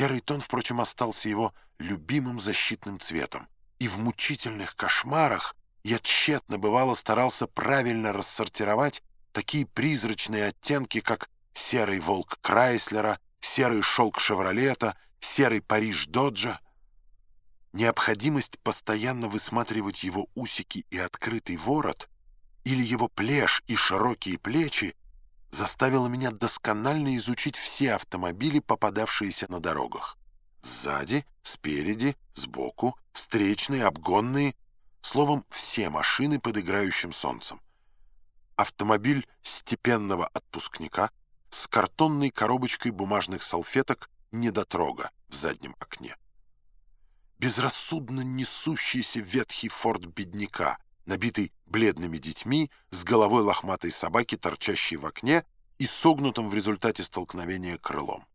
Серый тон, впрочем, остался его любимым защитным цветом. И в мучительных кошмарах я тщетно бывало старался правильно рассортировать такие призрачные оттенки, как серый волк Крайслера, серый шелк Шевролета, серый Париж Доджа. Необходимость постоянно высматривать его усики и открытый ворот или его плешь и широкие плечи заставила меня досконально изучить все автомобили, попадавшиеся на дорогах. Сзади, спереди, сбоку, встречные, обгонные, словом, все машины под играющим солнцем. Автомобиль степенного отпускника с картонной коробочкой бумажных салфеток недотрога в заднем окне. Безрассудно несущийся ветхий форт бедняка, набитый бледными детьми, с головой лохматой собаки, торчащей в окне и согнутым в результате столкновения крылом.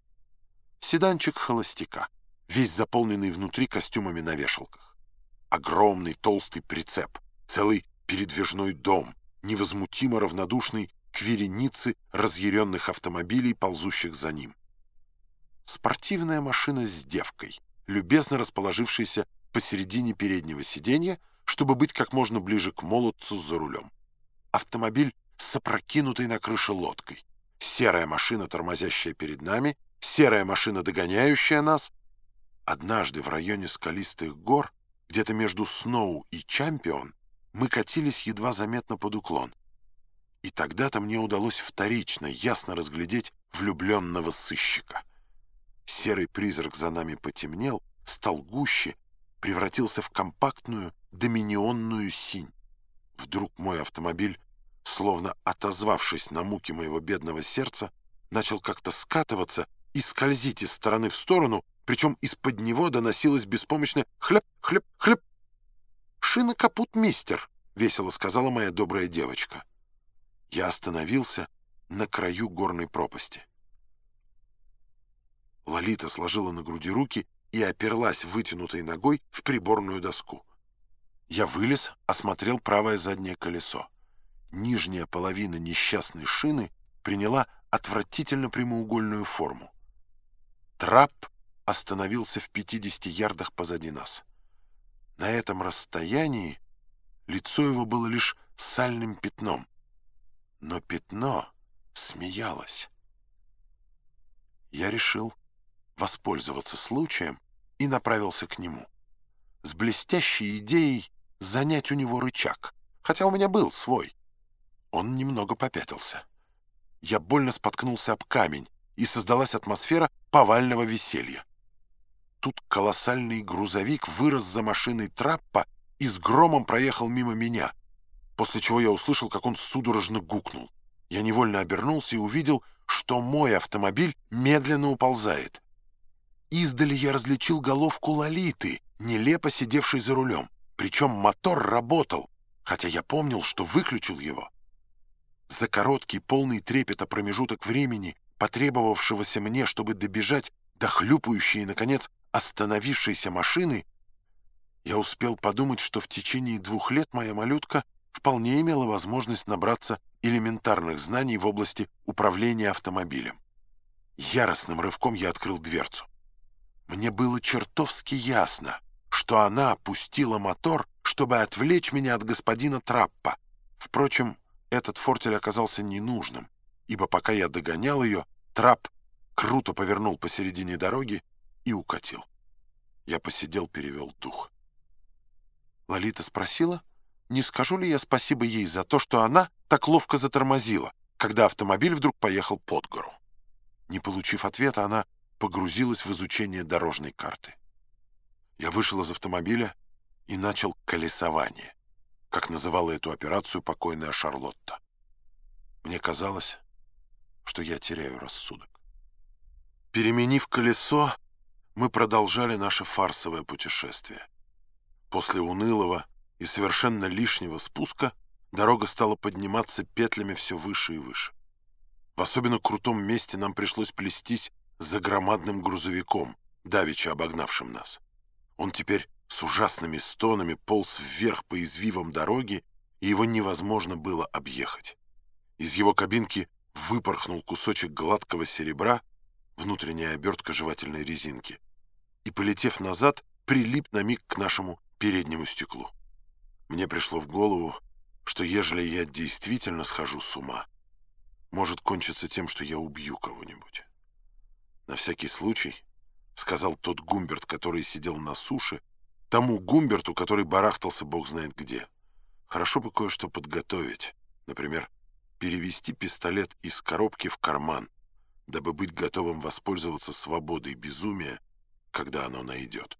Седанчик холостяка, весь заполненный внутри костюмами на вешалках. Огромный толстый прицеп, целый передвижной дом, невозмутимо равнодушный к веренице разъяренных автомобилей, ползущих за ним. Спортивная машина с девкой, любезно расположившаяся посередине переднего сиденья, чтобы быть как можно ближе к молодцу за рулем. Автомобиль с опрокинутой на крыше лодкой. Серая машина, тормозящая перед нами, серая машина, догоняющая нас. Однажды в районе скалистых гор, где-то между Сноу и Чампион, мы катились едва заметно под уклон. И тогда-то мне удалось вторично ясно разглядеть влюбленного сыщика. Серый призрак за нами потемнел, стал гуще, превратился в компактную доминионную синь. Вдруг мой автомобиль, словно отозвавшись на муки моего бедного сердца, начал как-то скатываться и скользить из стороны в сторону, причем из-под него доносилось беспомощное «хлеб, хлеб, хлеб». «Шина капут, мистер», — весело сказала моя добрая девочка. Я остановился на краю горной пропасти. Лолита сложила на груди руки и оперлась вытянутой ногой в приборную доску. Я вылез, осмотрел правое заднее колесо. Нижняя половина несчастной шины приняла отвратительно прямоугольную форму. Трап остановился в 50 ярдах позади нас. На этом расстоянии лицо его было лишь сальным пятном. Но пятно смеялось. Я решил воспользоваться случаем и направился к нему. С блестящей идеей занять у него рычаг, хотя у меня был свой. Он немного попятился. Я больно споткнулся об камень, и создалась атмосфера повального веселья. Тут колоссальный грузовик вырос за машиной траппа и с громом проехал мимо меня, после чего я услышал, как он судорожно гукнул. Я невольно обернулся и увидел, что мой автомобиль медленно уползает. Издали я различил головку Лолиты, нелепо сидевшей за рулем. Причем мотор работал, хотя я помнил, что выключил его. За короткий, полный трепета промежуток времени, потребовавшегося мне, чтобы добежать до хлюпающей и, наконец, остановившейся машины, я успел подумать, что в течение двух лет моя малютка вполне имела возможность набраться элементарных знаний в области управления автомобилем. Яростным рывком я открыл дверцу. Мне было чертовски ясно, что она пустила мотор, чтобы отвлечь меня от господина Траппа. Впрочем, этот фортель оказался ненужным, ибо пока я догонял ее, Трапп круто повернул посередине дороги и укатил. Я посидел, перевел дух. Лолита спросила, не скажу ли я спасибо ей за то, что она так ловко затормозила, когда автомобиль вдруг поехал под гору. Не получив ответа, она погрузилась в изучение дорожной карты. Я вышел из автомобиля и начал колесование, как называла эту операцию покойная Шарлотта. Мне казалось, что я теряю рассудок. Переменив колесо, мы продолжали наше фарсовое путешествие. После унылого и совершенно лишнего спуска дорога стала подниматься петлями все выше и выше. В особенно крутом месте нам пришлось плестись за громадным грузовиком, давеча обогнавшим нас. Он теперь с ужасными стонами полз вверх по извивам дороги, и его невозможно было объехать. Из его кабинки выпорхнул кусочек гладкого серебра, внутренняя обертка жевательной резинки, и, полетев назад, прилип на миг к нашему переднему стеклу. Мне пришло в голову, что ежели я действительно схожу с ума, может кончиться тем, что я убью кого-нибудь. На всякий случай, сказал тот Гумберт, который сидел на суше, тому Гумберту, который барахтался бог знает где. Хорошо бы кое-что подготовить, например, перевести пистолет из коробки в карман, дабы быть готовым воспользоваться свободой безумия, когда оно найдет.